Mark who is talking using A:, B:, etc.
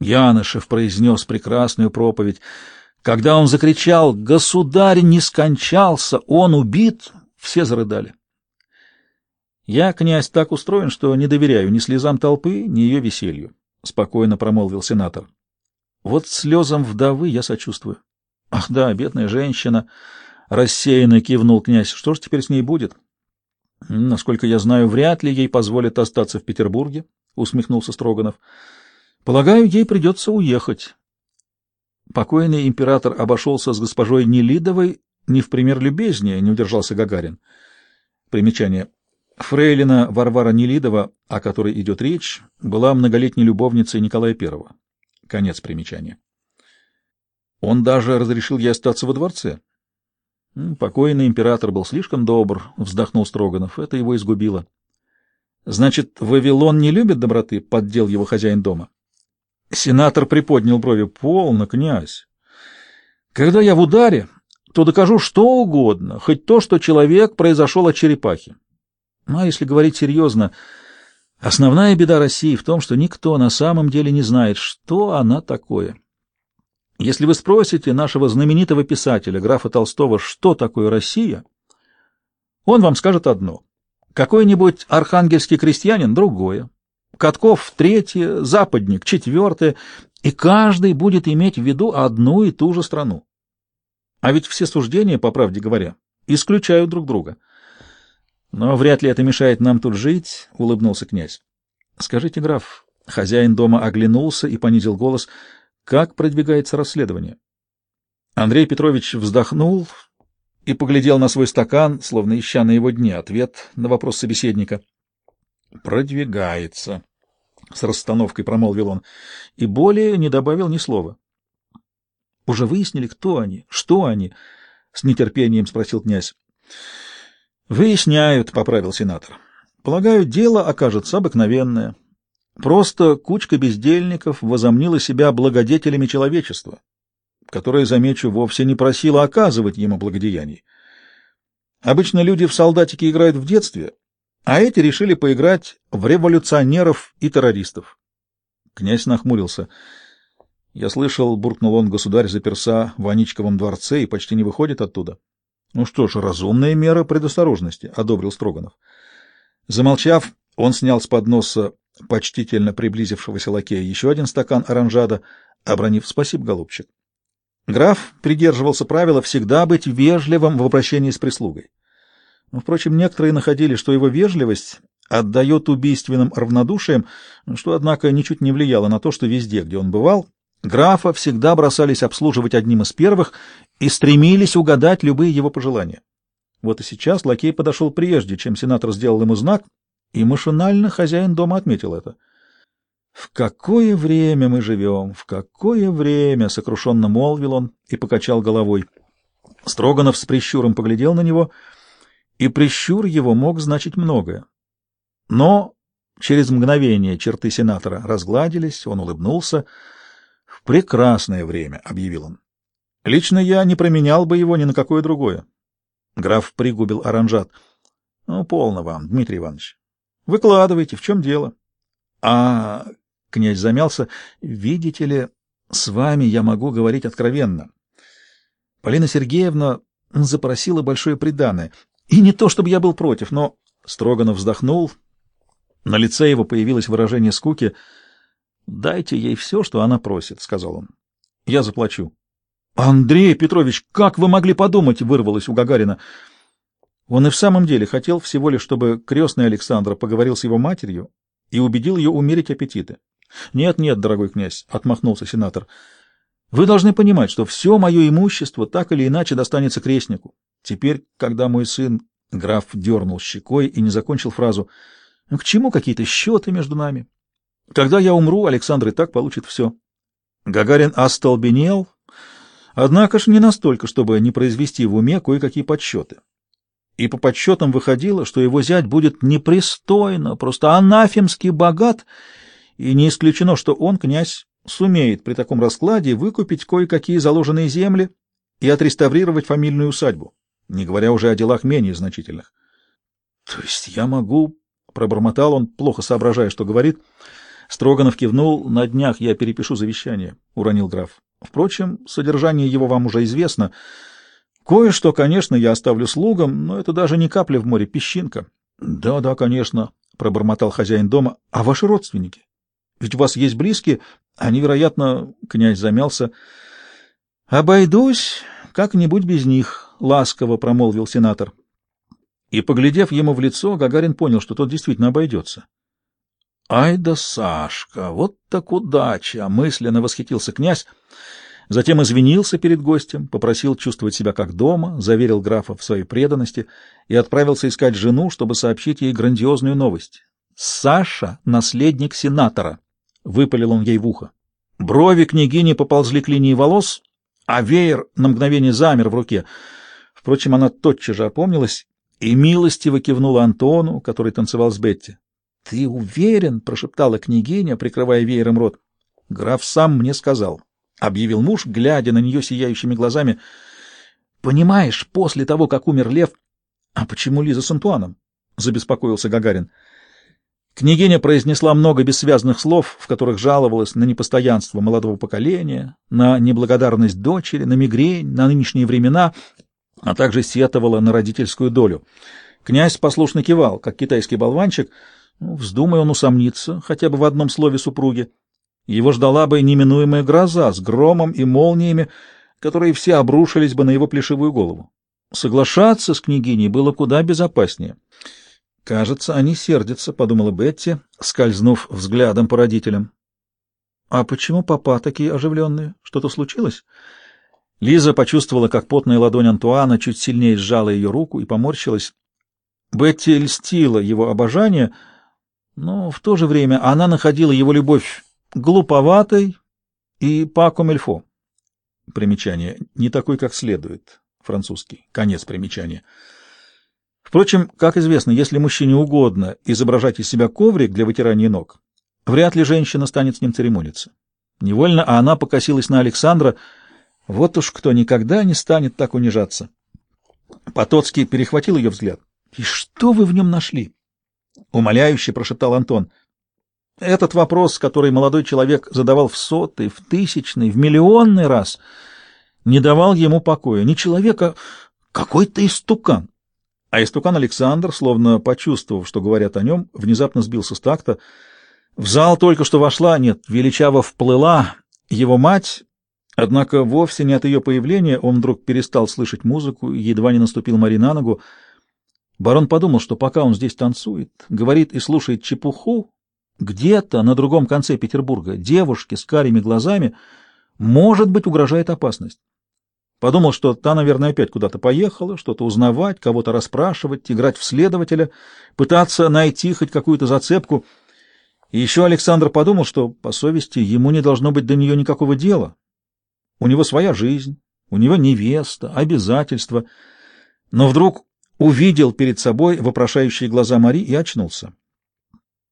A: Янышев произнес прекрасную проповедь. Когда он закричал «Государь не скончался, он убит!», все зарыдали. Я, князь, так устроен, что не доверяю ни слезам толпы, ни ее веселью, — спокойно промолвил сенатор. Вот слезам вдовы я сочувствую. Ах да, бедная женщина, — рассеянно кивнул князь. Что ж теперь с ней будет? Насколько я знаю, вряд ли ей позволят остаться в Петербурге, — усмехнулся Строганов. Полагаю, ей придется уехать. Покойный император обошелся с госпожой Нелидовой не в пример любезнее, не удержался Гагарин. Примечание. Фрейлина Варвара Нелидова, о которой идет речь, была многолетней любовницей Николая I. Конец примечания. Он даже разрешил ей остаться во дворце. Покойный император был слишком добр, вздохнул Строганов. Это его изгубило. Значит, Вавилон не любит доброты, поддел его хозяин дома. Сенатор приподнял брови. Полно, князь. Когда я в ударе, то докажу что угодно, хоть то, что человек произошел от черепахи. Ну, а если говорить серьезно, основная беда России в том, что никто на самом деле не знает, что она такое. Если вы спросите нашего знаменитого писателя, графа Толстого, что такое Россия, он вам скажет одно. Какой-нибудь архангельский крестьянин — другое. Катков — третье, западник — четвертое, и каждый будет иметь в виду одну и ту же страну. А ведь все суждения, по правде говоря, исключают друг друга. Но вряд ли это мешает нам тут жить, — улыбнулся князь. Скажите, граф, хозяин дома оглянулся и понизил голос, как продвигается расследование? Андрей Петрович вздохнул и поглядел на свой стакан, словно ища на его дне ответ на вопрос собеседника. Продвигается. — с расстановкой промолвил он, и более не добавил ни слова. — Уже выяснили, кто они, что они? — с нетерпением спросил князь. — Выясняют, — поправил сенатор. — Полагаю, дело окажется обыкновенное. Просто кучка бездельников возомнила себя благодетелями человечества, которое, замечу, вовсе не просило оказывать ему благодеяний. Обычно люди в солдатике играют в детстве, а эти решили поиграть в революционеров и террористов. Князь нахмурился. Я слышал, буркнул он, государь заперся в Аничковом дворце и почти не выходит оттуда. Ну что ж, разумная мера предосторожности, одобрил Строганов. Замолчав, он снял с подноса почтительно приблизившегося лакея еще один стакан оранжада, обронив «Спасибо, голубчик». Граф придерживался правила всегда быть вежливым в обращении с прислугой. Впрочем, некоторые находили, что его вежливость отдает убийственным равнодушием, что, однако, ничуть не влияло на то, что везде, где он бывал, графа всегда бросались обслуживать одним из первых и стремились угадать любые его пожелания. Вот и сейчас лакей подошел прежде, чем сенатор сделал ему знак, и машинально хозяин дома отметил это. «В какое время мы живем? В какое время?» — сокрушенно молвил он и покачал головой. Строганов с прищуром поглядел на него — и прищур его мог значить многое. Но через мгновение черты сенатора разгладились, он улыбнулся. «В прекрасное время», — объявил он. «Лично я не променял бы его ни на какое другое». Граф пригубил оранжат. «Ну, полно вам, Дмитрий Иванович. Выкладывайте, в чем дело?» «А...» — князь замялся. «Видите ли, с вами я могу говорить откровенно. Полина Сергеевна запросила большое приданое. И не то, чтобы я был против, но... Строганов вздохнул. На лице его появилось выражение скуки. «Дайте ей все, что она просит», — сказал он. «Я заплачу». «Андрей Петрович, как вы могли подумать?» — вырвалось у Гагарина. Он и в самом деле хотел всего лишь, чтобы крестный Александра поговорил с его матерью и убедил ее умерить аппетиты. «Нет, нет, дорогой князь», — отмахнулся сенатор, — «вы должны понимать, что все мое имущество так или иначе достанется крестнику. Теперь, когда мой сын, граф, дернул щекой и не закончил фразу, «Ну, к чему какие-то счеты между нами? Когда я умру, Александр и так получит все. Гагарин остолбенел, однако ж не настолько, чтобы не произвести в уме кое-какие подсчеты. И по подсчетам выходило, что его зять будет непристойно, просто анафемски богат, и не исключено, что он, князь, сумеет при таком раскладе выкупить кое-какие заложенные земли и отреставрировать фамильную усадьбу не говоря уже о делах менее значительных. — То есть я могу, — пробормотал он, плохо соображая, что говорит, Строганов кивнул. «На днях я перепишу завещание», — уронил граф. «Впрочем, содержание его вам уже известно. Кое-что, конечно, я оставлю слугам, но это даже не капля в море, песчинка». «Да, да, конечно», — пробормотал хозяин дома. «А ваши родственники? Ведь у вас есть близкие. Они, вероятно...» — князь замялся. «Обойдусь как-нибудь без них», — ласково промолвил сенатор. И, поглядев ему в лицо, Гагарин понял, что тот действительно обойдется. «Ай да Сашка! Вот так удача!» — мысленно восхитился князь. Затем извинился перед гостем, попросил чувствовать себя как дома, заверил графа в своей преданности и отправился искать жену, чтобы сообщить ей грандиозную новость. «Саша — наследник сенатора!» — выпалил он ей в ухо. Брови княгини поползли к линии волос, а веер на мгновение замер в руке. Впрочем, она тотчас же опомнилась и милостиво кивнула Антону, который танцевал с Бетти. — Ты уверен? — прошептала княгиня, прикрывая веером рот. — Граф сам мне сказал, — объявил муж, глядя на нее сияющими глазами. — Понимаешь, после того, как умер Лев... — А почему Лиза с Антуаном? — забеспокоился Гагарин. Княгиня произнесла много бессвязных слов, в которых жаловалась на непостоянство молодого поколения, на неблагодарность дочери, на мигрень, на нынешние времена — а также сетовала на родительскую долю. Князь послушно кивал, как китайский болванчик. Ну, вздумай он усомниться хотя бы в одном слове супруги. Его ждала бы неминуемая гроза с громом и молниями, которые все обрушились бы на его плешивую голову. Соглашаться с княгиней было куда безопаснее. «Кажется, они сердятся», — подумала Бетти, скользнув взглядом по родителям. «А почему папа такие оживленные? Что-то случилось?» Лиза почувствовала, как потная ладонь Антуана чуть сильнее сжала ее руку и поморщилась. Бетти льстила его обожание, но в то же время она находила его любовь глуповатой и пакомельфо. Примечание. Не такой, как следует. Французский. Конец примечания. Впрочем, как известно, если мужчине угодно изображать из себя коврик для вытирания ног, вряд ли женщина станет с ним церемониться. Невольно а она покосилась на Александра, вот уж кто никогда не станет так унижаться. Потоцкий перехватил ее взгляд. — И что вы в нем нашли? — умоляюще прошептал Антон. Этот вопрос, который молодой человек задавал в сотый, в тысячный, в миллионный раз, не давал ему покоя. Не человека, какой-то истукан. А истукан Александр, словно почувствовав, что говорят о нем, внезапно сбился с такта. В зал только что вошла, нет, величаво вплыла его мать, Однако вовсе не от ее появления он вдруг перестал слышать музыку едва не наступил Мари на ногу. Барон подумал, что пока он здесь танцует, говорит и слушает чепуху, где-то на другом конце Петербурга девушке с карими глазами, может быть, угрожает опасность. Подумал, что та, наверное, опять куда-то поехала, что-то узнавать, кого-то расспрашивать, играть в следователя, пытаться найти хоть какую-то зацепку. И еще Александр подумал, что, по совести, ему не должно быть до нее никакого дела, у него своя жизнь, у него невеста, обязательства. Но вдруг увидел перед собой вопрошающие глаза Мари и очнулся.